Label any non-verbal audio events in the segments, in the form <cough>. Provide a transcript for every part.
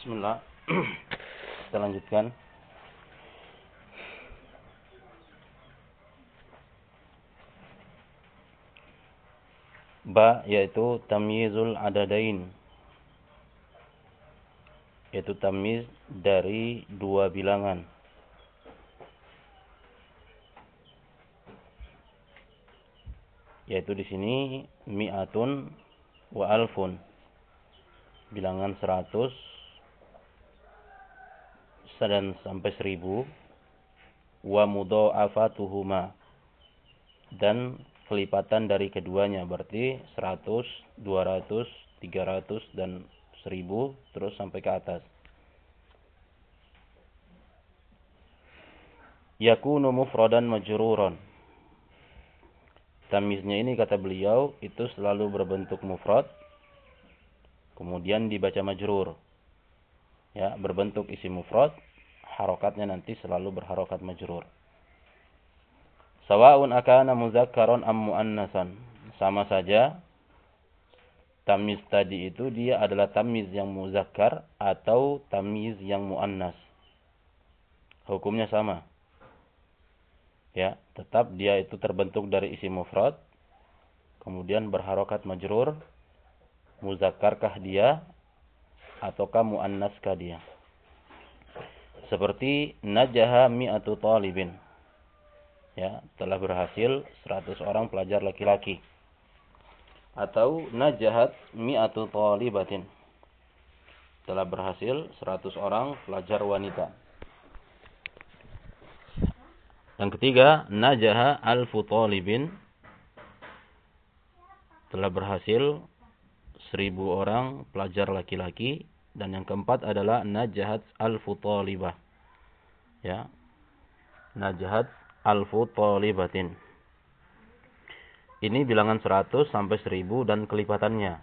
Bismillah. <clears throat> Kita lanjutkan. Ba yaitu tamyizul adadain. Yaitu tamyiz dari dua bilangan. Yaitu di sini mi'atun wa alfun. Bilangan seratus dan sampai seribu wa mudha'afatuhuma dan kelipatan dari keduanya berarti 100, 200, 300 dan 1000 terus sampai ke atas. Yakunu mufradan majruran. Tamiznya ini kata beliau itu selalu berbentuk mufrad kemudian dibaca majrur. Ya, berbentuk isi mufrad harokatnya nanti selalu berharokat majrur. Sawa'un akana muzakkaron am muannasan. Sama saja tamiz tadi itu dia adalah tamiz yang muzakkar atau tamiz yang muannas. Hukumnya sama. Ya, tetap dia itu terbentuk dari isi mufrad kemudian berharokat majrur muzakkarkah dia ataukah muannaskah dia. Seperti najaha mi'atu talibin. Ya, telah berhasil 100 orang pelajar laki-laki. Atau najahat mi'atu talibatin. Telah berhasil 100 orang pelajar wanita. Yang ketiga, najaha alfu talibin. Telah berhasil 1000 orang pelajar laki-laki dan yang keempat adalah najahat al-futalibah. Ya. Najahat al-futalibatin. Ini bilangan 100 sampai 1000 dan kelipatannya.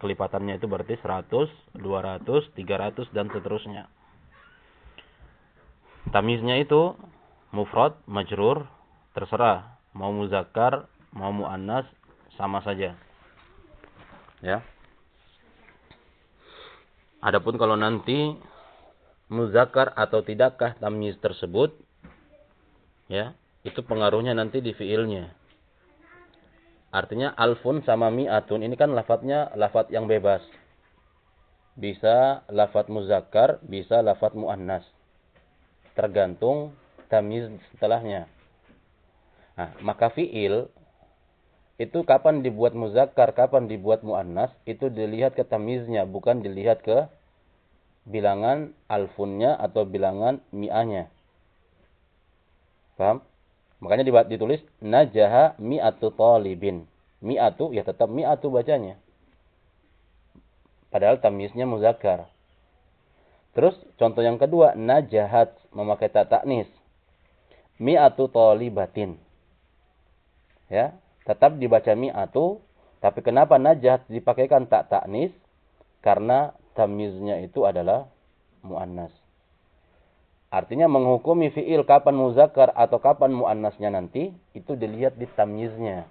Kelipatannya itu berarti 100, 200, 300 dan seterusnya. Tamiznya itu mufrad, majrur, terserah. Mau muzakkar, mau muannas sama saja. Ya. Adapun kalau nanti muzakkar atau tidakkah tamyiz tersebut ya, itu pengaruhnya nanti di fiilnya. Artinya alfun sama mi'atun ini kan lafadznya lafadz yang bebas. Bisa lafadz muzakkar, bisa lafadz muannas. Tergantung tamyiz setelahnya. Nah, maka fiil itu kapan dibuat muzakkar, kapan dibuat muannas, itu dilihat ke tamiznya, bukan dilihat ke bilangan alfunnya atau bilangan mi'anya. Paham? Makanya ditulis najaha mi'atu talibin. Mi'atu ya tetap mi'atu bacanya. Padahal tamiznya muzakkar. Terus contoh yang kedua najahat memakai tak taknis. Mi'atu talibatin. Ya, tetap dibaca mi'atu, tapi kenapa najat dipakaikan tak taknis? Karena tamiznya itu adalah muannas. Artinya menghukumi fiil kapan muzakkar atau kapan muannasnya nanti itu dilihat di tamyiznya.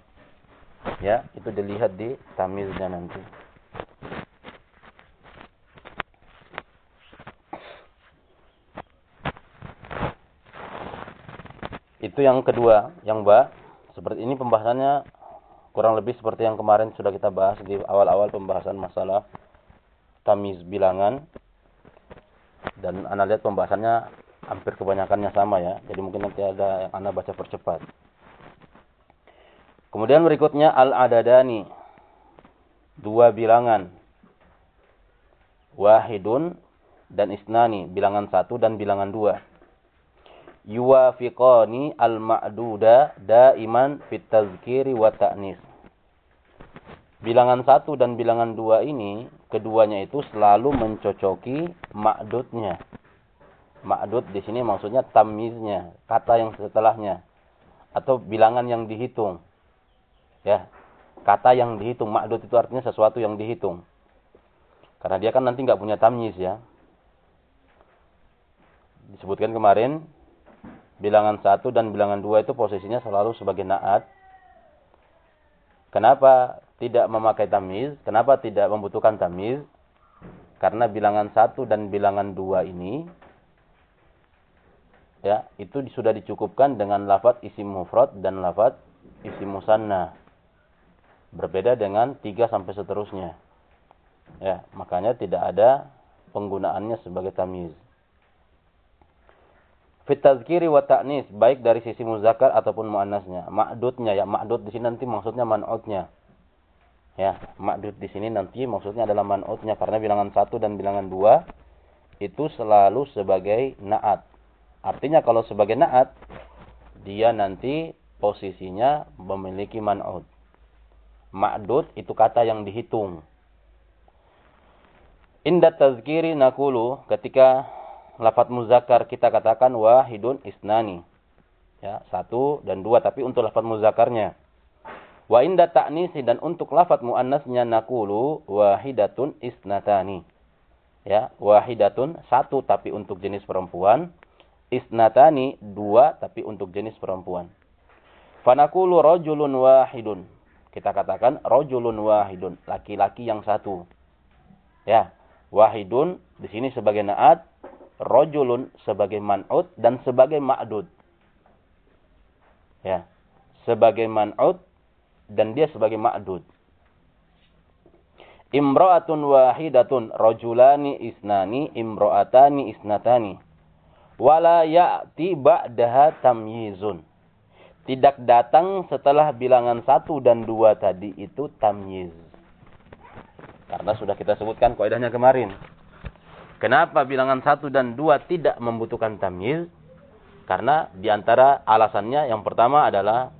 Ya, itu dilihat di tamyiznya nanti. Itu yang kedua, yang ba seperti ini pembahasannya kurang lebih seperti yang kemarin sudah kita bahas di awal-awal pembahasan masalah tamiz bilangan. Dan Anda lihat pembahasannya hampir kebanyakannya sama ya. Jadi mungkin nanti ada yang Anda baca percepat. Kemudian berikutnya al-adadani. Dua bilangan. Wahidun dan isnani. Bilangan satu dan bilangan dua yuwafiqani al-ma'duda daiman fit tazkiri wa ta'nis. Bilangan satu dan bilangan dua ini, keduanya itu selalu mencocoki ma'dudnya. Ma'dud di sini maksudnya tamiznya, kata yang setelahnya. Atau bilangan yang dihitung. Ya, kata yang dihitung. Ma'dud itu artinya sesuatu yang dihitung. Karena dia kan nanti nggak punya tamyiz ya. Disebutkan kemarin, bilangan satu dan bilangan dua itu posisinya selalu sebagai naat. Kenapa tidak memakai tamiz? Kenapa tidak membutuhkan tamiz? Karena bilangan satu dan bilangan dua ini ya itu sudah dicukupkan dengan lafaz isim mufrad dan lafaz isim musanna. Berbeda dengan tiga sampai seterusnya. Ya, makanya tidak ada penggunaannya sebagai tamyiz. Fit tazkiri wa ta'nis, baik dari sisi muzakkar ataupun muannasnya. Ma'dudnya ya, ma'dud di sini nanti maksudnya man'udnya. Ya, ma'dud di sini nanti maksudnya adalah man'udnya karena bilangan satu dan bilangan dua itu selalu sebagai na'at. Artinya kalau sebagai na'at dia nanti posisinya memiliki man'ud. Ma'dud itu kata yang dihitung. Inda tazkiri nakulu ketika lafat muzakkar kita katakan wahidun isnani. Ya, satu dan dua tapi untuk lafat muzakkarnya. Wa inda ta'nisi dan untuk lafat muannasnya nakulu wahidatun isnatani. Ya, wahidatun satu tapi untuk jenis perempuan, isnatani dua tapi untuk jenis perempuan. Fanakulu rojulun wahidun. Kita katakan rojulun wahidun, laki-laki yang satu. Ya, wahidun di sini sebagai naat rojulun sebagai man'ud dan sebagai ma'dud. Ya. Sebagai man'ud dan dia sebagai ma'dud. Imra'atun wahidatun rojulani isnani imra'atani isnatani. Wala ya'ti ba'daha tamyizun. Tidak datang setelah bilangan satu dan dua tadi itu tamyiz. Karena sudah kita sebutkan kaidahnya kemarin. Kenapa bilangan satu dan dua tidak membutuhkan tamyiz? Karena di antara alasannya yang pertama adalah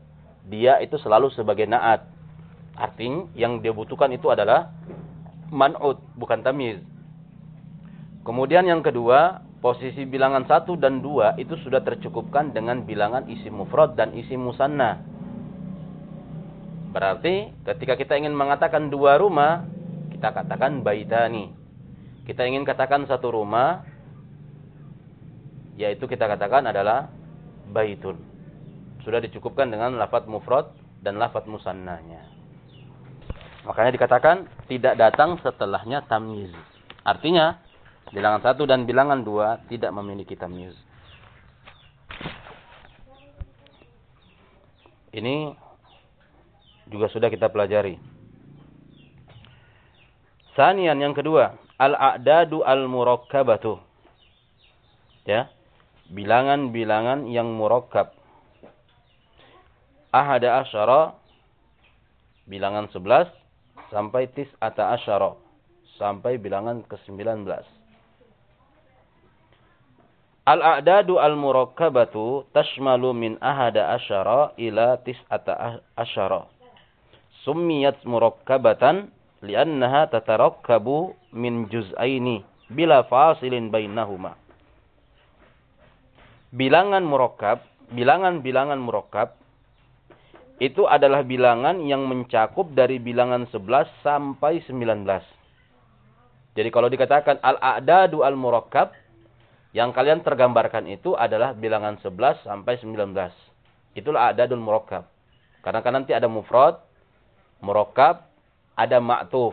dia itu selalu sebagai naat. Artinya yang dia butuhkan itu adalah man'ud, bukan tamyiz. Kemudian yang kedua, posisi bilangan satu dan dua itu sudah tercukupkan dengan bilangan isi mufrad dan isi musanna. Berarti ketika kita ingin mengatakan dua rumah, kita katakan baitani kita ingin katakan satu rumah yaitu kita katakan adalah baitun. Sudah dicukupkan dengan lafaz mufrad dan lafaz musannahnya. Makanya dikatakan tidak datang setelahnya tamyiz. Artinya bilangan satu dan bilangan dua tidak memiliki tamyiz. Ini juga sudah kita pelajari. Sanian yang kedua, al-a'dadu al-murakkabatu. Ya. Bilangan-bilangan yang murakkab. Ahada asyara bilangan 11 sampai tis'ata asyara sampai bilangan ke-19. Al-a'dadu al-murakkabatu tashmalu min ahada asyara ila tis'ata asyara. Summiyat murakkabatan li'annaha tatarakkabu min juz'aini bila fasilin bainahuma. Bilangan murakkab, bilangan-bilangan murakkab itu adalah bilangan yang mencakup dari bilangan 11 sampai 19. Jadi kalau dikatakan al-a'dadu al-murakkab, yang kalian tergambarkan itu adalah bilangan 11 sampai 19. Itulah a'dadul murakkab. Karena kan nanti ada mufrad, murakkab, ada ma'tuf.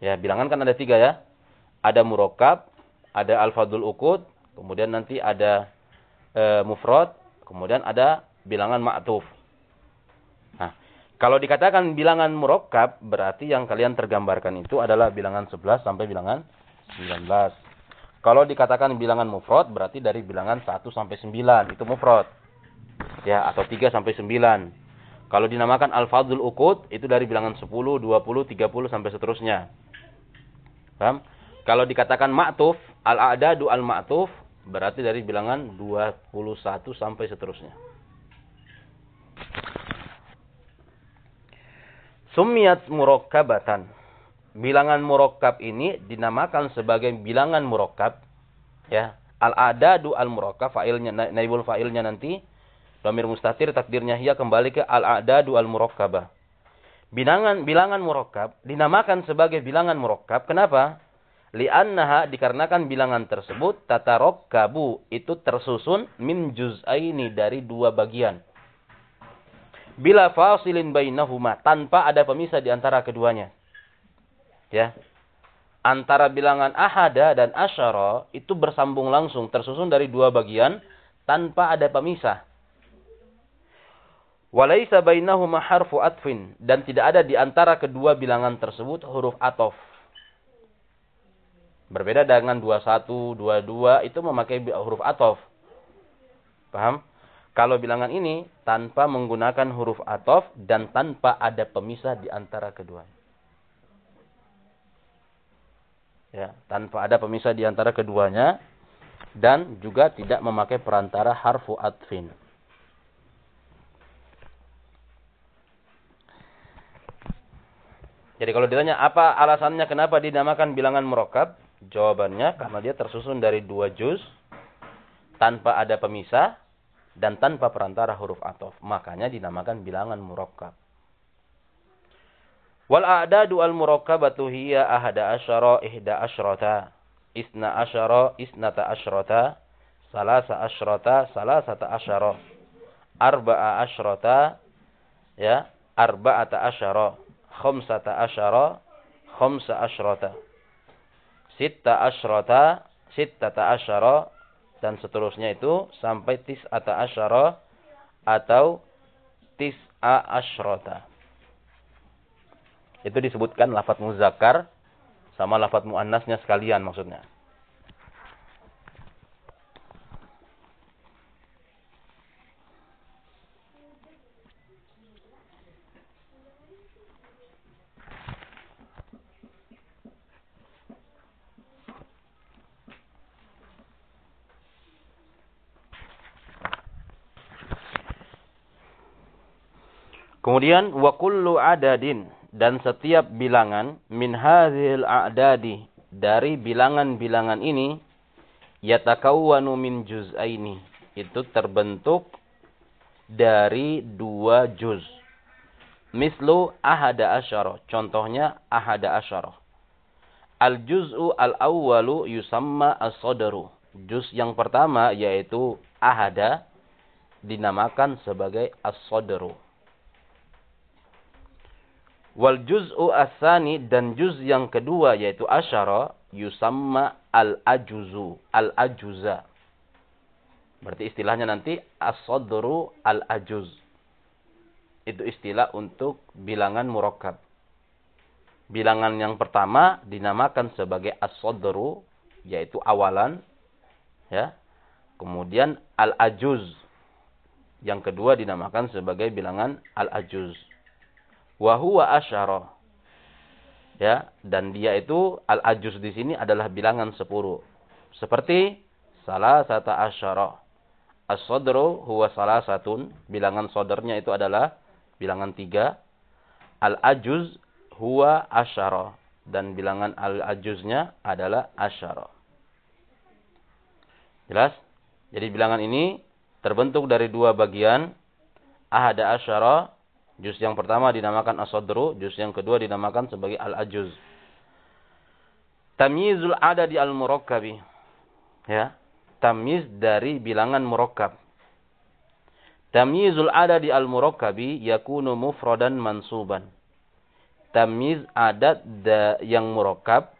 Ya, bilangan kan ada tiga ya. Ada murokab, ada alfadul ukud, kemudian nanti ada e, mufrad, kemudian ada bilangan ma'tuf. Nah, kalau dikatakan bilangan murokab, berarti yang kalian tergambarkan itu adalah bilangan 11 sampai bilangan 19. Kalau dikatakan bilangan mufrad, berarti dari bilangan 1 sampai 9. Itu mufrad. Ya, atau 3 sampai 9. Kalau dinamakan al-fadhul uqud itu dari bilangan 10, 20, 30 sampai seterusnya. Paham? Kalau dikatakan ma'tuf, al-a'dadu al-ma'tuf berarti dari bilangan 21 sampai seterusnya. Sumiyat murakkabatan. Bilangan murakkab ini dinamakan sebagai bilangan murakkab ya. Al-adadu al-murakkab fa'ilnya naibul fa'ilnya nanti Domir mustatir takdirnya hia kembali ke al-a'dadu al-murakkabah. Bilangan bilangan murakkab dinamakan sebagai bilangan murakkab. Kenapa? Li'annaha dikarenakan bilangan tersebut tatarokkabu itu tersusun min juz'aini dari dua bagian. Bila fasilin bainahuma tanpa ada pemisah di antara keduanya. Ya. Antara bilangan ahada dan asyara itu bersambung langsung, tersusun dari dua bagian tanpa ada pemisah. Walaisa bainahuma harfu atfin dan tidak ada di antara kedua bilangan tersebut huruf atof. Berbeda dengan 21, 22 itu memakai huruf atof. Paham? Kalau bilangan ini tanpa menggunakan huruf atof dan tanpa ada pemisah di antara keduanya. Ya, tanpa ada pemisah di antara keduanya dan juga tidak memakai perantara harfu atfin. Jadi kalau ditanya apa alasannya kenapa dinamakan bilangan murokab? Jawabannya karena dia tersusun dari dua juz tanpa ada pemisah dan tanpa perantara huruf atof. Makanya dinamakan bilangan murokab. Wal a'dadu al murakkabatu hiya ahada asyara ihda asyrata. Isna asyara isnata asyrata. Salasa asyrata salasata asyara. Arba'a asyrata. Ya. Arba'ata asyara khamsata asyara khamsa asyrata sitta asyrata sittata asyara dan seterusnya itu sampai tis'ata asyara atau tis'a asyrata itu disebutkan lafat muzakkar sama lafat muannasnya sekalian maksudnya Kemudian wa kullu adadin dan setiap bilangan min hadhil a'dadi dari bilangan-bilangan ini yatakawwanu min juz'aini itu terbentuk dari dua juz. Mislu ahada asyara. Contohnya ahada asyara. Al juz'u al awwalu yusamma as-sadru. Juz yang pertama yaitu ahada dinamakan sebagai as-sadru. Wal juz'u asani dan juz yang kedua yaitu asyara yusamma al-ajuzu, al-ajuza. Berarti istilahnya nanti as-sadru al-ajuz. Itu istilah untuk bilangan murakkab. Bilangan yang pertama dinamakan sebagai as-sadru yaitu awalan ya. Kemudian al-ajuz. Yang kedua dinamakan sebagai bilangan al-ajuz Wahuwa asyara. Ya, dan dia itu al-ajuz di sini adalah bilangan sepuluh. Seperti salah satu asyara. As-sodru huwa salah satun. Bilangan sodernya itu adalah bilangan tiga. Al-ajuz huwa asyara. Dan bilangan al-ajuznya adalah asyara. Jelas? Jadi bilangan ini terbentuk dari dua bagian. Ahada asyara Juz yang pertama dinamakan as-sadru, juz yang kedua dinamakan sebagai al-ajuz. Tamyizul adadi al-murakkabi. Ya, tamyiz dari bilangan murakkab. Tamyizul adadi al-murakkabi yakunu mufradan mansuban. Tamyiz adat yang murakkab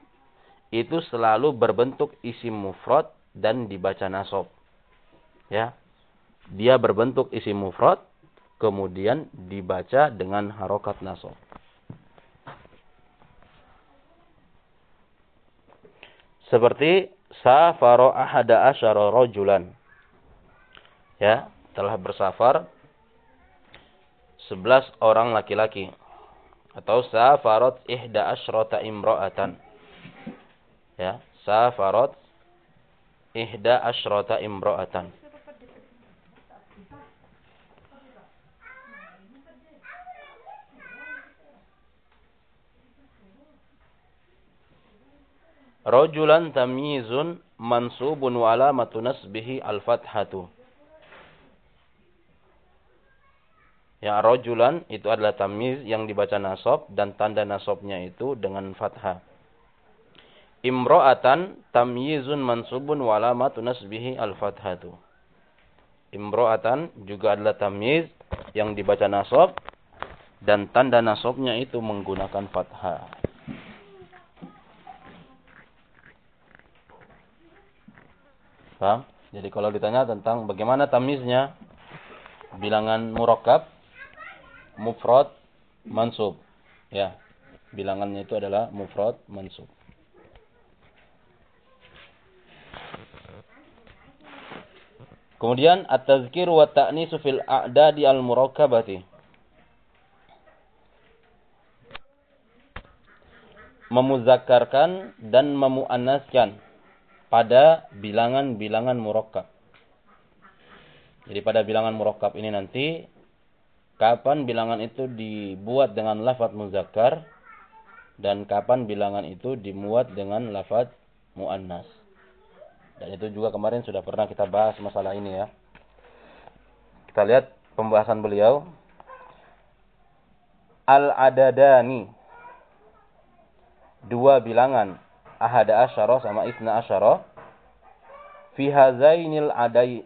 itu selalu berbentuk isim mufrad dan dibaca nasab. Ya. Dia berbentuk isim mufrad kemudian dibaca dengan harokat nasab. Seperti safaro ahada asyara rojulan. Ya, telah bersafar sebelas orang laki-laki. Atau safarot ihda asyrata imro'atan. Ya, safarot ihda asyrata imro'atan. Rajulan tamyizun mansubun wa alamatu nasbihi al-fathatu. Ya, rajulan itu adalah tamyiz yang dibaca nasab dan tanda nasabnya itu dengan fathah. Imro'atan tamyizun mansubun wa alamatu nasbihi al-fathatu. Imro'atan juga adalah tamyiz yang dibaca nasab dan tanda nasabnya itu menggunakan fathah. Paham? Jadi kalau ditanya tentang bagaimana tamiznya bilangan murakkab, mufrad, mansub. Ya. Bilangannya itu adalah mufrad, mansub. Kemudian at-tazkir wa ta'nisu fil a'dadi al-murakkabati. Memuzakarkan dan memuannaskan pada bilangan-bilangan murakkab. Jadi pada bilangan murakkab ini nanti kapan bilangan itu dibuat dengan lafaz muzakkar dan kapan bilangan itu dimuat dengan lafaz muannas. Dan itu juga kemarin sudah pernah kita bahas masalah ini ya. Kita lihat pembahasan beliau. Al-adadani. Dua bilangan. Ahada asyara sama isna asyara. Fi hazainil adai.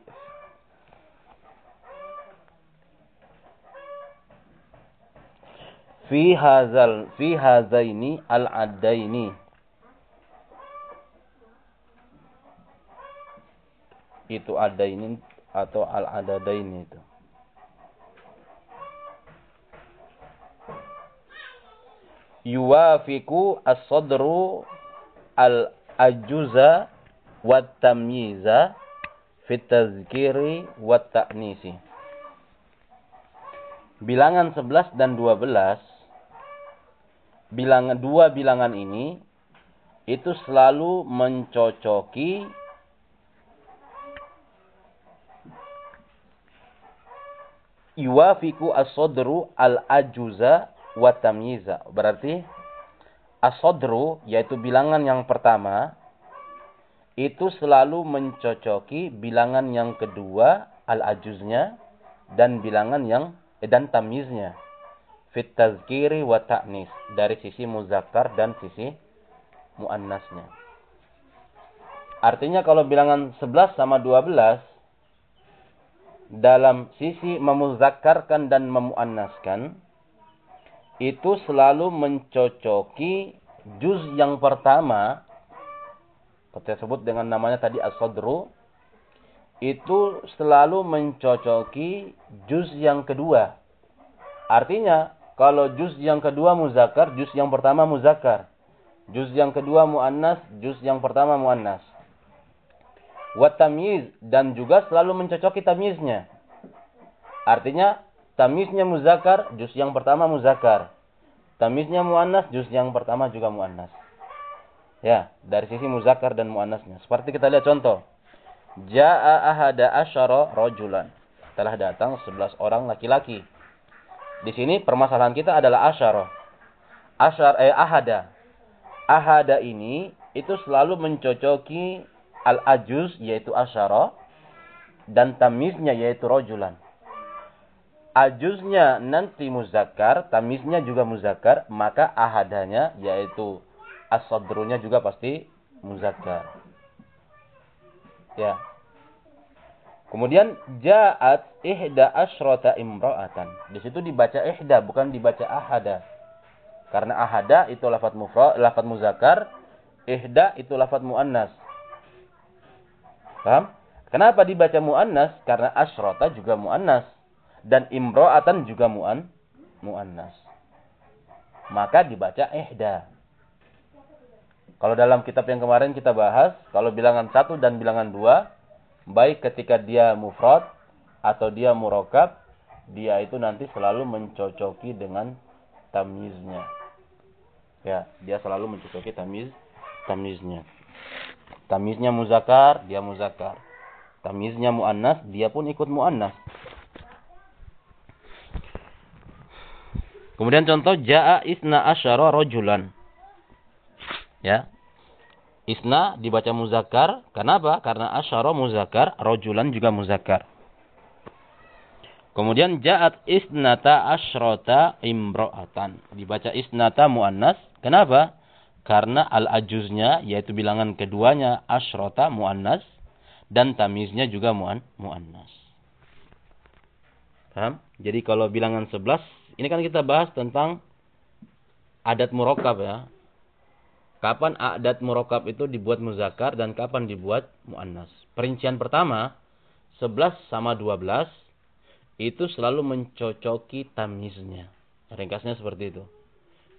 Fi hazal. Fi hazaini al-adaini. itu ada ini atau al ini itu. Yuwafiku as-sadru al-ajuza wa tamyiza fit tazkiri wa ta'nisi. Bilangan 11 dan 12 bilangan dua bilangan ini itu selalu mencocoki yuwafiku as-sadru al-ajuza wa tamyiza. Berarti as-sadru yaitu bilangan yang pertama itu selalu mencocoki bilangan yang kedua al-ajuznya dan bilangan yang eh, dan tamyiznya. Fit tazkiri dari sisi muzakkar dan sisi muannasnya. Artinya kalau bilangan 11 sama 12 dalam sisi memuzakkarkan dan memuannaskan itu selalu mencocoki juz yang pertama kita sebut dengan namanya tadi as-sadru itu selalu mencocoki juz yang kedua. Artinya kalau juz yang kedua muzakkar, juz yang pertama muzakkar. Juz yang kedua muannas, juz yang pertama muannas wa tamyiz dan juga selalu mencocoki tamyiznya. Artinya tamyiznya muzakkar, juz yang pertama muzakkar. Tamyiznya muannas, juz yang pertama juga muannas. Ya, dari sisi muzakkar dan muannasnya. Seperti kita lihat contoh. Ja'a ahada asyara rajulan. Telah datang 11 orang laki-laki. Di sini permasalahan kita adalah asyara. Asyar eh ahada. Ahada ini itu selalu mencocoki al-ajuz yaitu asyara dan tamiznya yaitu rojulan. Ajuznya nanti muzakkar, tamiznya juga muzakkar, maka ahadanya yaitu as-sadrunya juga pasti muzakkar. Ya. Kemudian ja'at ihda asyrata imra'atan. Di situ dibaca ihda bukan dibaca ahada. Karena ahada itu lafaz mufrad, lafaz muzakkar, ihda itu lafaz muannas. Paham? Kenapa dibaca muannas? Karena asyrota juga muannas dan imro'atan juga muan muannas. Maka dibaca ihda. Kalau dalam kitab yang kemarin kita bahas, kalau bilangan satu dan bilangan dua, baik ketika dia mufrad atau dia murokab, dia itu nanti selalu mencocoki dengan tamiznya. Ya, dia selalu mencocoki tamiz tamiznya. Tamiznya muzakar, dia muzakar. Tamiznya muannas, dia pun ikut muannas. Kemudian contoh jaa isna asyara rojulan. Ya. Isna dibaca muzakkar. Kenapa? Karena asyara muzakkar, rojulan juga muzakkar. Kemudian ja'at isnata asyrota imro'atan. Dibaca isnata muannas. Kenapa? Karena al-ajuznya yaitu bilangan keduanya asyrota muannas dan tamiznya juga muan muannas. Paham? Jadi kalau bilangan 11 ini kan kita bahas tentang adat murokab ya. Kapan adat murokab itu dibuat muzakkar dan kapan dibuat muannas. perincian pertama 11 sama 12 itu selalu mencocoki tamiznya. Ringkasnya seperti itu.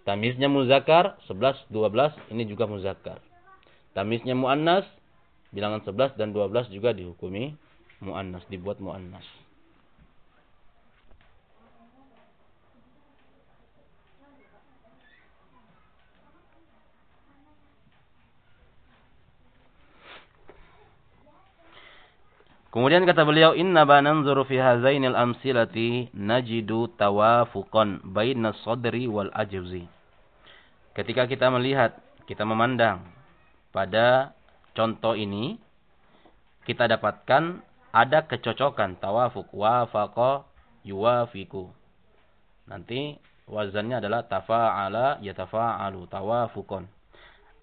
Tamiznya muzakkar 11 12 ini juga muzakkar. Tamiznya muannas bilangan 11 dan 12 juga dihukumi muannas, dibuat muannas. Kemudian kata beliau, Inna bananzuru fi hazainil amsilati najidu tawafuqan baina sadri wal ajzi. Ketika kita melihat, kita memandang pada contoh ini, kita dapatkan ada kecocokan tawafuk wafaqa yuwafiku. Nanti wazannya adalah tafa'ala yatafa'alu tawafukon.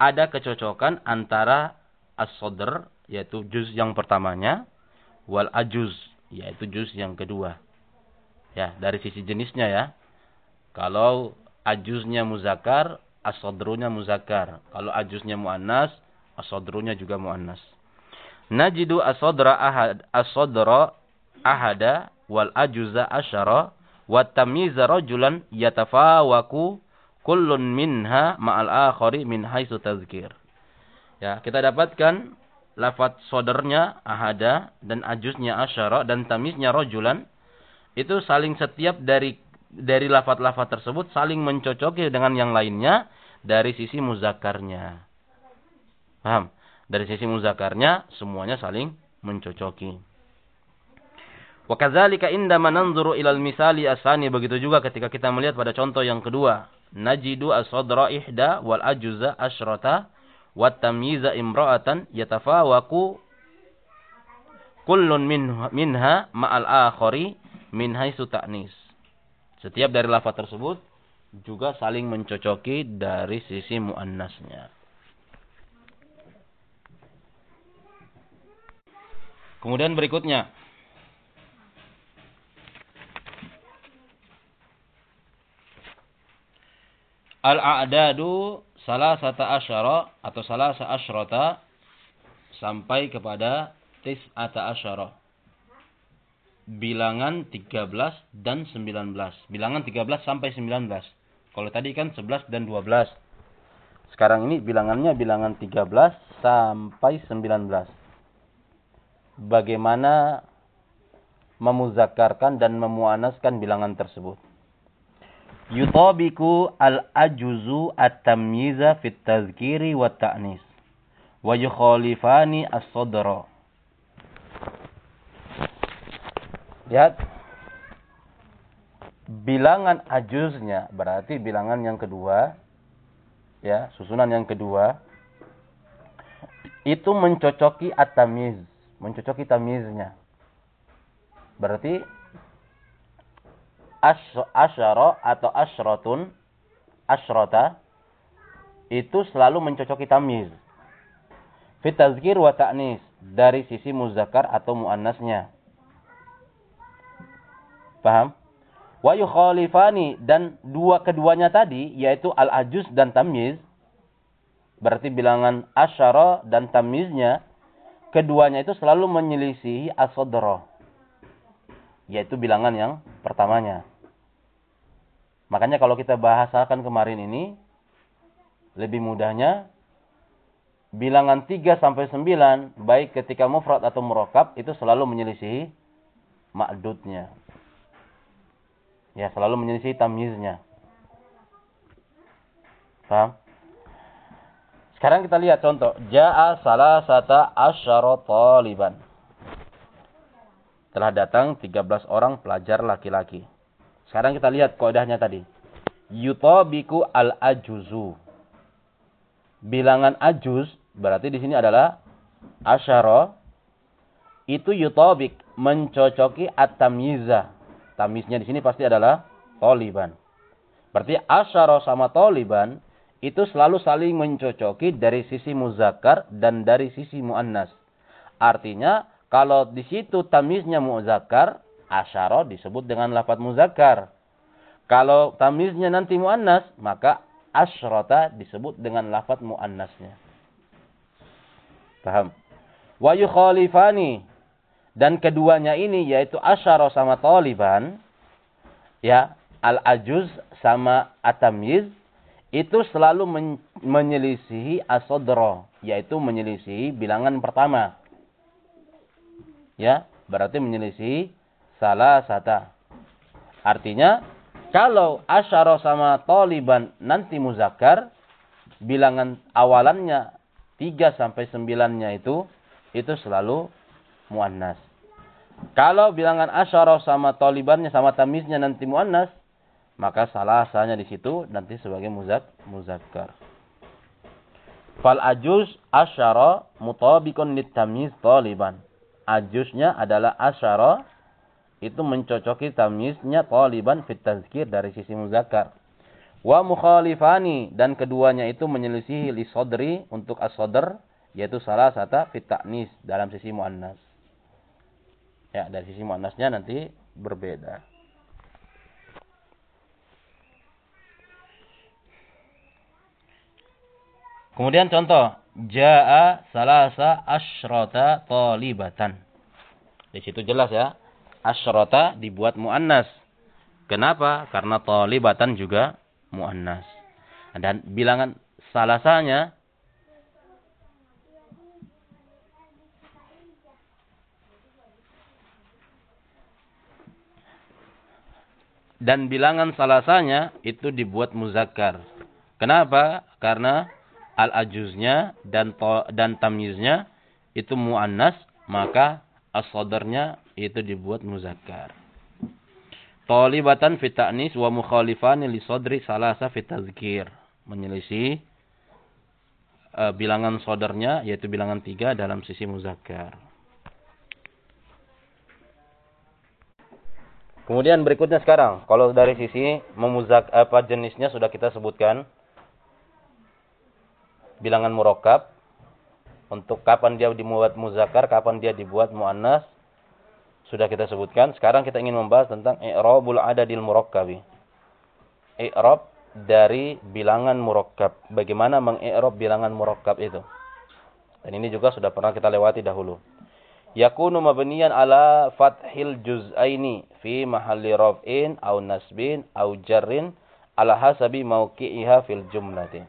Ada kecocokan antara as-sadr yaitu juz yang pertamanya wal ajuz yaitu juz yang kedua. Ya, dari sisi jenisnya ya. Kalau ajuznya muzakkar, as-sadrunya muzakkar. Kalau ajuznya muannas, as-sadrunya juga muannas. Najidu as-sadra ahad as-sadra ahada wal ajuza asyara wa tamyiza rajulan yatafawaku kullun minha ma'al akhari min haitsu tazkir. Ya, kita dapatkan lafat sodernya ahada dan ajusnya asyara dan tamiznya rojulan itu saling setiap dari dari lafat-lafat tersebut saling mencocoki dengan yang lainnya dari sisi muzakarnya. Paham? Dari sisi muzakarnya semuanya saling mencocoki. Wa kadzalika indama nanzuru ilal misali asani begitu juga ketika kita melihat pada contoh yang kedua, najidu as-sadra ihda wal ajuza asyrata wa tamyiza imra'atan yatafawaku kullun min, minha ma'al akhari min haitsu ta'nis. Setiap dari lafaz tersebut juga saling mencocoki dari sisi muannasnya. Kemudian berikutnya Al-a'dadu salah satu asyara atau salah asyrata sampai kepada tis'ata asyara. Bilangan 13 dan 19. Bilangan 13 sampai 19. Kalau tadi kan 11 dan 12. Sekarang ini bilangannya bilangan 13 sampai 19. Bagaimana memuzakarkan dan memuanaskan bilangan tersebut yutabiku al-ajuzu at-tamyiza fit tazkiri wa ta'nis wa yukhalifani as-sadra. Lihat. Bilangan ajuznya berarti bilangan yang kedua ya susunan yang kedua itu mencocoki at-tamyiz mencocoki tamyiznya. Berarti asyara atau asyrotun asyrota itu selalu mencocoki tamyiz. Fit tazkir wa ta'nis dari sisi muzakkar atau muannasnya. Paham? Wa yukhalifani dan dua keduanya tadi yaitu al-ajuz dan tamyiz berarti bilangan asyara dan tamyiznya keduanya itu selalu menyelisihi as yaitu bilangan yang pertamanya. Makanya kalau kita bahasakan kemarin ini, lebih mudahnya, bilangan 3 sampai 9, baik ketika mufrad atau murokab, itu selalu menyelisihi ma'dudnya. Ya, selalu menyelisihi tamyiznya. Paham? Sekarang kita lihat contoh. Ja'a salah sata asyara taliban. Telah datang 13 orang pelajar laki-laki. Sekarang kita lihat kodahnya tadi. Yutabiku al-ajuzu. Bilangan ajuz berarti di sini adalah asyara itu yutabik mencocoki at-tamyiza. Tamiznya di sini pasti adalah toliban. Berarti asyara sama toliban itu selalu saling mencocoki dari sisi muzakkar dan dari sisi muannas. Artinya kalau di situ tamiznya muzakkar, asyara disebut dengan lafaz muzakkar. Kalau tamiznya nanti muannas, maka asyrata disebut dengan lafaz muannasnya. Paham? Wa yukhalifani dan keduanya ini yaitu asyara sama taliban ya al-ajuz sama atamyiz itu selalu men menyelisihi asodro yaitu menyelisihi bilangan pertama. Ya, berarti menyelisihi salah satu. Artinya kalau asyara sama taliban nanti muzakkar bilangan awalannya 3 sampai 9-nya itu itu selalu muannas. Kalau bilangan asyara sama talibannya sama tamiznya nanti muannas, maka salah asalnya di situ nanti sebagai muzak muzakkar. Fal ajuz asyara mutabikun litamiz taliban. Ajuznya adalah asyara itu mencocoki tamiznya taliban fit tazkir dari sisi muzakkar. Wa mukhalifani dan keduanya itu menyelisihi li sodri untuk as-sodr yaitu salah satu fit ta'nis dalam sisi muannas. Ya, dari sisi muannasnya nanti berbeda. Kemudian contoh, jaa salasa asyrata talibatan. Di situ jelas ya, asyrata dibuat muannas. Kenapa? Karena talibatan juga muannas. Dan bilangan salasanya dan bilangan salasanya itu dibuat muzakkar. Kenapa? Karena al-ajuznya dan dan tamyiznya itu muannas, maka as itu dibuat muzakkar. Talibatan fi ta'nis wa mukhalifan li sadri salasa fi tazkir. Menyelisih uh, bilangan sodernya yaitu bilangan tiga dalam sisi muzakkar. Kemudian berikutnya sekarang, kalau dari sisi memuzak apa jenisnya sudah kita sebutkan. Bilangan murakkab untuk kapan dia dibuat muzakkar, kapan dia dibuat muannas, sudah kita sebutkan. Sekarang kita ingin membahas tentang i'rabul adadil murakkabi. I'rab dari bilangan murakkab. Bagaimana mengi'rab bilangan murakkab itu? Dan ini juga sudah pernah kita lewati dahulu. Yakunu mabniyan ala fathil juz'aini fi mahalli raf'in au nasbin au jarrin ala hasabi mauqi'iha fil jumlati.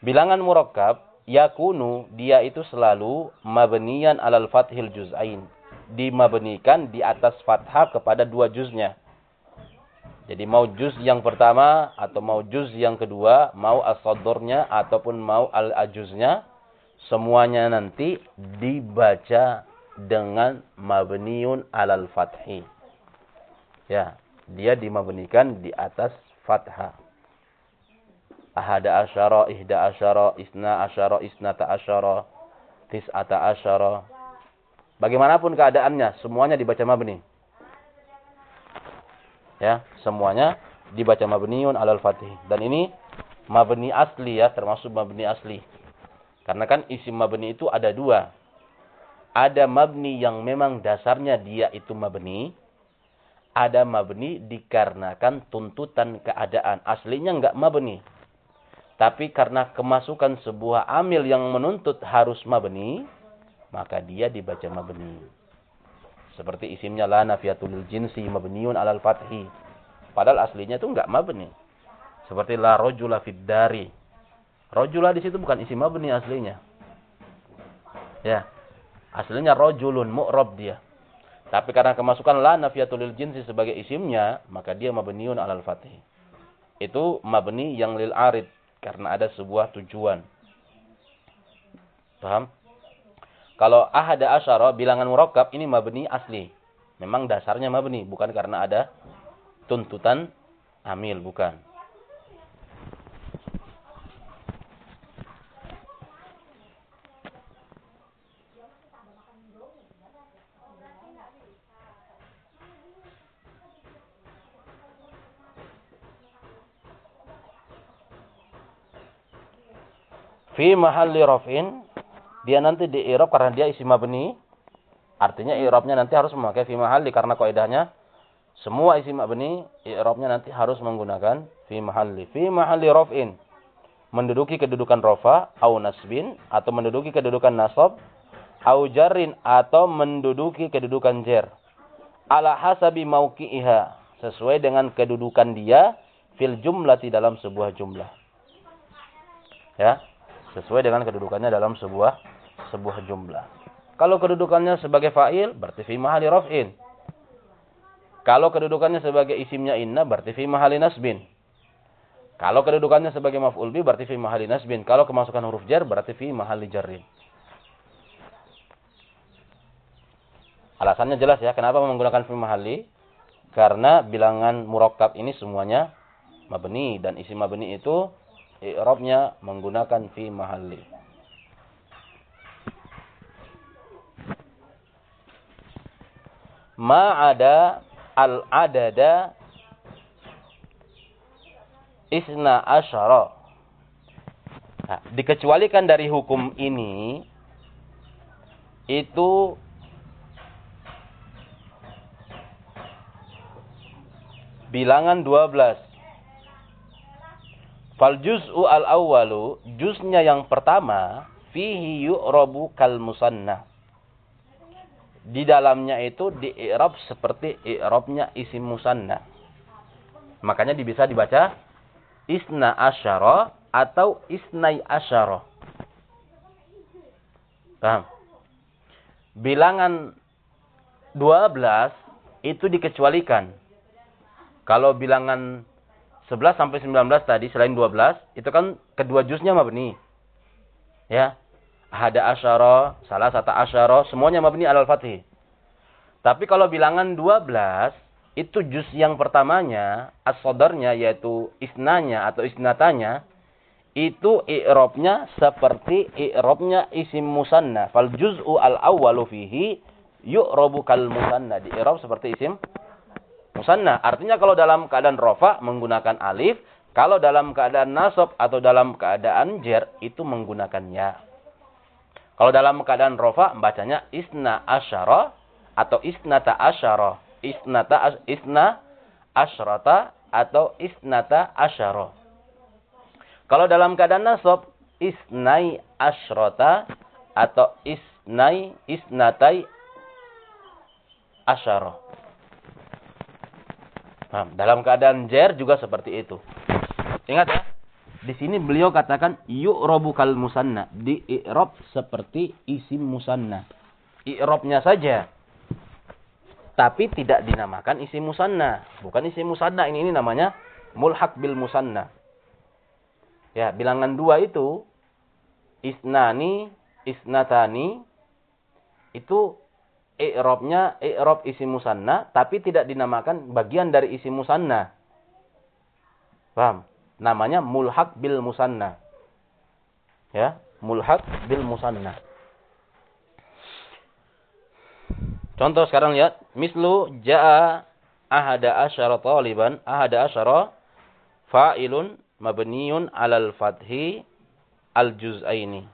Bilangan murakkab yakunu dia itu selalu mabniyan alal fathil juz'ain. Dimabnikan di atas fathah kepada dua juznya. Jadi mau juz yang pertama atau mau juz yang kedua, mau as-sadrnya ataupun mau al-ajuznya, semuanya nanti dibaca dengan mabniun alal fathi. Ya, dia dimabnikan di atas fathah ahada asyara, ihda asyara, isna asyara, isnata asyara, tis'ata asyara. Bagaimanapun keadaannya, semuanya dibaca mabni. Ya, semuanya dibaca mabniun alal fatih. Dan ini mabni asli ya, termasuk mabni asli. Karena kan isim mabni itu ada dua. Ada mabni yang memang dasarnya dia itu mabni. Ada mabni dikarenakan tuntutan keadaan. Aslinya enggak mabni. Tapi karena kemasukan sebuah amil yang menuntut harus mabni, maka dia dibaca mabni. Seperti isimnya la nafiatul jinsi mabniun alal fathi. Padahal aslinya itu enggak mabni. Seperti la rojula fid dari. Rojula di situ bukan isim mabni aslinya. Ya. Aslinya rojulun mu'rab dia. Tapi karena kemasukan la nafiatul jinsi sebagai isimnya, maka dia mabniun alal fathi. Itu mabni yang lil arid karena ada sebuah tujuan. Paham? Kalau ahada asyara bilangan murakkab ini mabni asli. Memang dasarnya mabni, bukan karena ada tuntutan amil, bukan. Fi mahalli raf'in dia nanti di i'rab karena dia isi mabni. Artinya i'rabnya nanti harus memakai fi mahalli karena kaidahnya semua isi mabni i'rabnya nanti harus menggunakan fi mahalli. Fi mahalli raf'in menduduki kedudukan rofa au nasbin atau menduduki kedudukan nasab au jarrin atau menduduki kedudukan jer. Ala hasabi mauqi'iha sesuai dengan kedudukan dia fil jumlah di dalam sebuah jumlah. Ya sesuai dengan kedudukannya dalam sebuah sebuah jumlah kalau kedudukannya sebagai fa'il berarti fi mahali raf'in kalau kedudukannya sebagai isimnya inna berarti fi mahali nasbin kalau kedudukannya sebagai maf'ul bi berarti fi mahali nasbin. Kalau kemasukan huruf jar berarti fi mahali jarrin. Alasannya jelas ya, kenapa menggunakan fi mahali? Karena bilangan murakkab ini semuanya mabni dan isi mabni itu i'rabnya menggunakan fi mahali. Ma ada al-adada isna asyara. Nah, dikecualikan dari hukum ini itu bilangan 12. Fal juz'u al awwalu, juznya yang pertama fihi yu'rabu kal musanna. Di dalamnya itu di i'rab seperti i'rabnya isim musanna. Makanya bisa dibaca isna asyara atau isnai asyara. Paham? Bilangan 12 itu dikecualikan. Kalau bilangan 11 sampai 19 tadi selain 12 itu kan kedua juznya mabni. Ya. Ada asyara, salah satu asyara, semuanya mabni alal fathih. Tapi kalau bilangan 12 itu juz yang pertamanya as yaitu isnanya atau isnatanya itu i'rabnya seperti i'rabnya isim musanna fal juz'u al awwalu fihi yu'rabu kal musanna di i'rab seperti isim musanna artinya kalau dalam keadaan rofa menggunakan alif kalau dalam keadaan nasab atau dalam keadaan jer itu menggunakan ya kalau dalam keadaan rofa bacanya isna asyara atau isnata asyara isnata isna asyrata atau isnata asyara. Kalau dalam keadaan nasab isnai asyrata atau isnai isnatai asyara. Nah, dalam keadaan jer juga seperti itu. Ingat ya. Di sini beliau katakan yu'rabu kal musanna, di i'rab seperti isim musanna. I'rabnya saja tapi tidak dinamakan isi musanna. Bukan isi musanna, ini, ini namanya mulhak bil musanna. Ya, bilangan dua itu isnani, isnatani itu i'rabnya i'rab isi musanna tapi tidak dinamakan bagian dari isi musanna. Paham? Namanya mulhak bil musanna. Ya, mulhak bil musanna. Contoh sekarang lihat, mislu jaa ahada asyara taliban, ahada asyara fa'ilun mabniun alal fathi al juz'aini.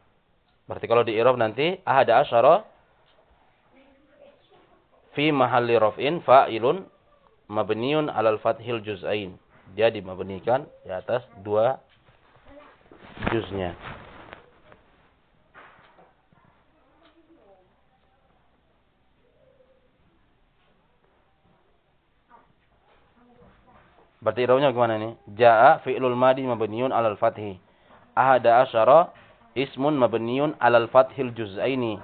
Berarti kalau di i'rab nanti ahada asyara fi mahalli raf'in fa'ilun mabniun alal fathil juz'ain. Dia dimabnikan di atas dua juznya. Berarti iraunya gimana nih? Ja'a fi'lul madi mabniun 'alal fathi. Ahada asyara ismun mabniun 'alal fathil juz'aini.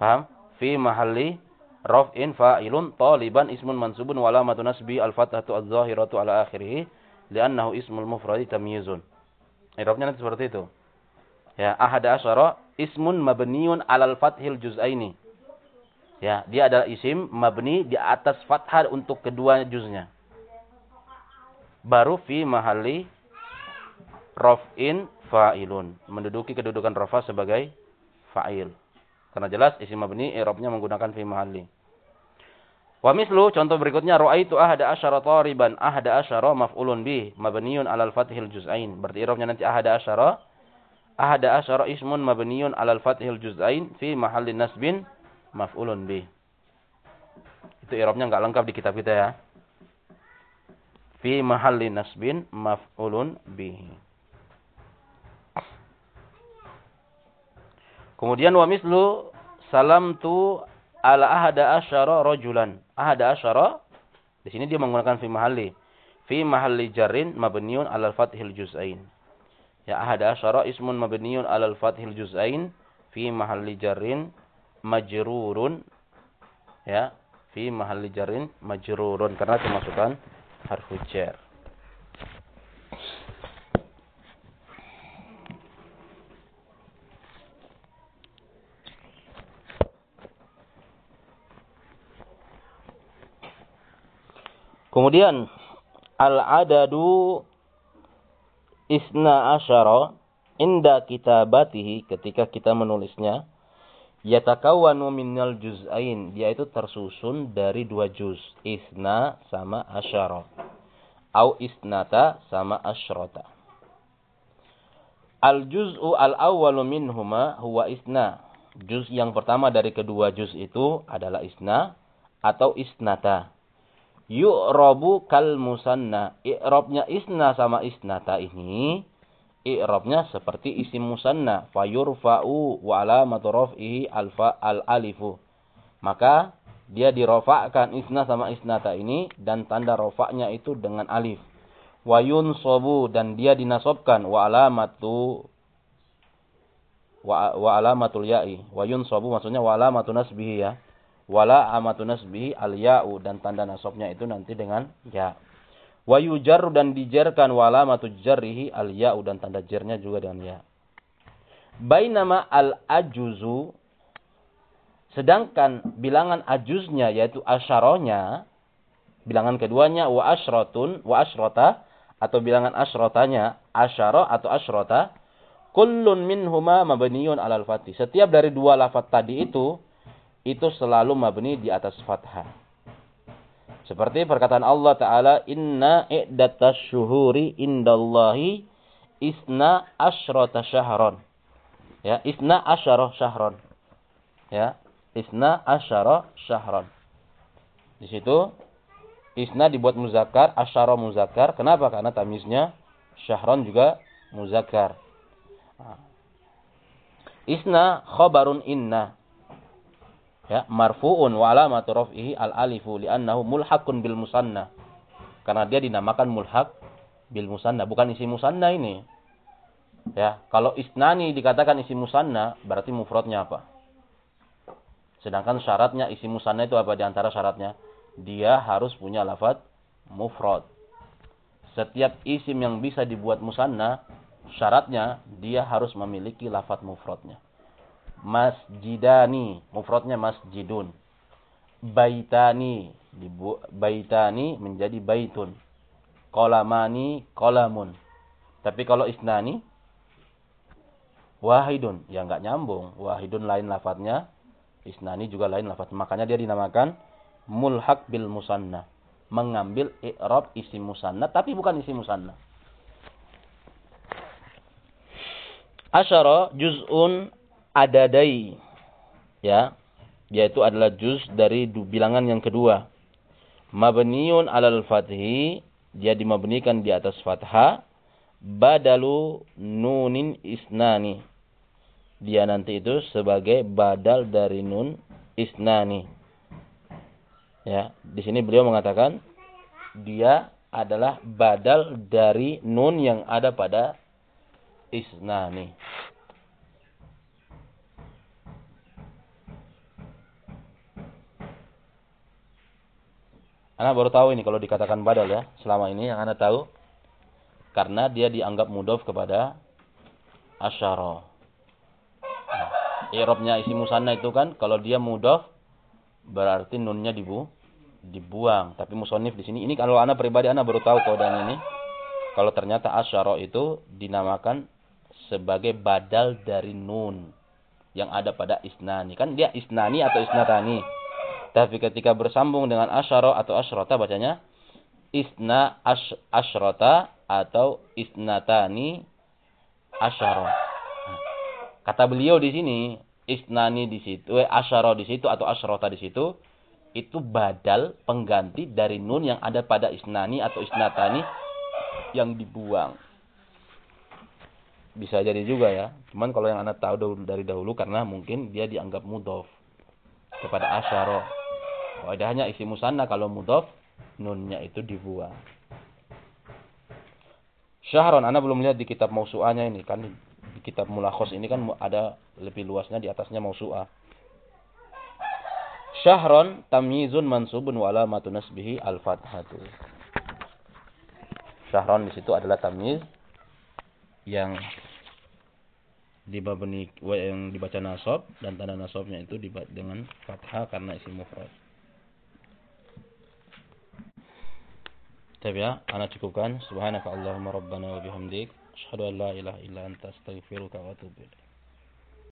Paham? Fi mahalli raf'in fa'ilun taliban ismun mansubun wa alamatu nasbi al-fathatu adh-dhahiratu 'ala akhirih li'annahu ismul mufradi tamyizun. Irabnya nanti seperti itu. Ya, ahada asyara ismun mabniun 'alal fathil juz'aini. Ya, dia adalah isim mabni di atas fathah untuk kedua juznya baru fi mahali rof'in fa'ilun. Menduduki kedudukan rofa sebagai fa'il. Karena jelas isi mabni i'rabnya menggunakan fi mahali. Wa mislu contoh berikutnya ra'aitu ahada asyara tariban ahada asyara maf'ulun bi mabniun 'alal fathil juz'ain. Berarti i'rabnya nanti ahada asyara ahada asyara ismun mabniun 'alal fathil juz'ain fi mahalli nasbin maf'ulun bi. Itu i'rabnya enggak lengkap di kitab kita ya fi mahalli nasbin maf'ulun bihi. Kemudian wa mislu salam tu ala ahada asyara rajulan. Ahada asyara di sini dia menggunakan fi mahalli. Fi mahalli jarrin mabniun ala fathil juz'ain. Ya ahada asyara ismun mabniun ala fathil juz'ain fi mahalli jarrin majrurun ya fi mahalli jarrin majrurun karena kemasukan harfu jar. Kemudian al-adadu isna asyara inda kitabatihi ketika kita menulisnya yatakawwanu minal juz'ain dia itu tersusun dari dua juz isna sama asyara. Au isnata sama asyrata. Al juz'u al awwalu minhuma huwa isna. Juz yang pertama dari kedua juz itu adalah isna atau isnata yu'rabu kal musanna. I'rabnya isna sama isnata ini i'rabnya seperti isim musanna. Fayurfa'u wa alamatu raf'ihi alfa al alifu. Maka dia dirofakkan isna sama isnata ini dan tanda rofaknya itu dengan alif. Wa yunsobu dan dia dinasobkan wa alamatu wa, wa alamatul ya'i. Wa yunsobu maksudnya wa alamatu nasbihi ya wala amatu nasbihi al ya'u dan tanda nasabnya itu nanti dengan ya. Wa yujar dan dijarkan wala amatu jarrihi al ya'u dan tanda jarnya juga dengan ya. Bainama al ajuzu sedangkan bilangan ajuznya yaitu asyarohnya bilangan keduanya wa asyrotun wa asyrota atau bilangan asyrotanya asyara atau asyrota kullun minhuma mabniyun alal fatih. Setiap dari dua lafaz tadi itu itu selalu mabni di atas fathah. Seperti perkataan Allah Ta'ala, Inna i'datas syuhuri indallahi isna asyrata syahron. Ya, isna asyara syahron. Ya, isna asyara syahron. Di situ, isna dibuat muzakkar, asyara muzakkar. Kenapa? Karena tamiznya syahron juga muzakkar. Nah. Isna khobarun inna ya marfuun wa alamatu raf'ihi al alifu li'annahu mulhaqun bil musanna. Karena dia dinamakan mulhaq bil musanna bukan isi musanna ini. Ya kalau isnani dikatakan isi musanna berarti mufradnya apa? Sedangkan syaratnya isi musanna itu apa di antara syaratnya? Dia harus punya lafaz mufrad. Setiap isim yang bisa dibuat musanna syaratnya dia harus memiliki lafaz mufradnya masjidani. Mufradnya masjidun. Baitani. Baitani menjadi baitun. Kolamani kolamun. Tapi kalau isnani? Wahidun. Ya nggak nyambung. Wahidun lain lafadznya. Isnani juga lain lafadz. Makanya dia dinamakan mulhak bil musanna mengambil i'rab isim musanna tapi bukan isim musanna asyara juz'un adadai ya yaitu adalah juz dari bilangan yang kedua. Mabniun alal fathi dia dimabnikan di atas fathah. Badalu nunin isnani dia nanti itu sebagai badal dari nun isnani. Ya di sini beliau mengatakan dia adalah badal dari nun yang ada pada isnani Anda baru tahu ini kalau dikatakan badal ya. Selama ini yang Anda tahu. Karena dia dianggap mudof kepada asyara. Nah, Irobnya isi musanna itu kan. Kalau dia mudof. Berarti nunnya dibu, dibuang. Tapi musonif di sini. Ini kalau Anda pribadi Anda baru tahu kodaan ini. Kalau ternyata asyara itu dinamakan sebagai badal dari nun. Yang ada pada isnani. Kan dia isnani atau isnatani. Tapi ketika bersambung dengan asyara atau asyrota bacanya isna ash, asyrota atau isnatani asyara. Kata beliau di sini isnani di situ, eh, asyara di situ atau asyrota di situ itu badal pengganti dari nun yang ada pada isnani atau isnatani yang dibuang. bisa jadi juga ya. Cuman kalau yang anak tahu dari dahulu karena mungkin dia dianggap mudof kepada asyara. Hanya isi musanna kalau mudof nunnya itu dibuang. Syahron, Anda belum lihat di kitab mausu'anya ini kan di kitab mulakhos ini kan ada lebih luasnya di atasnya mausu'ah. Syahron tamyizun mansubun wa alamatu nasbihi al-fathatu. Syahron di situ adalah tamyiz yang dibabani yang dibaca nasab dan tanda nasabnya itu dengan fathah karena isim mufrad. Tapi ya, cukupkan. Subhanaka Allahumma rabbana wa bihamdik. Asyhadu an la ilaha illa anta astaghfiruka wa atubu ilaik.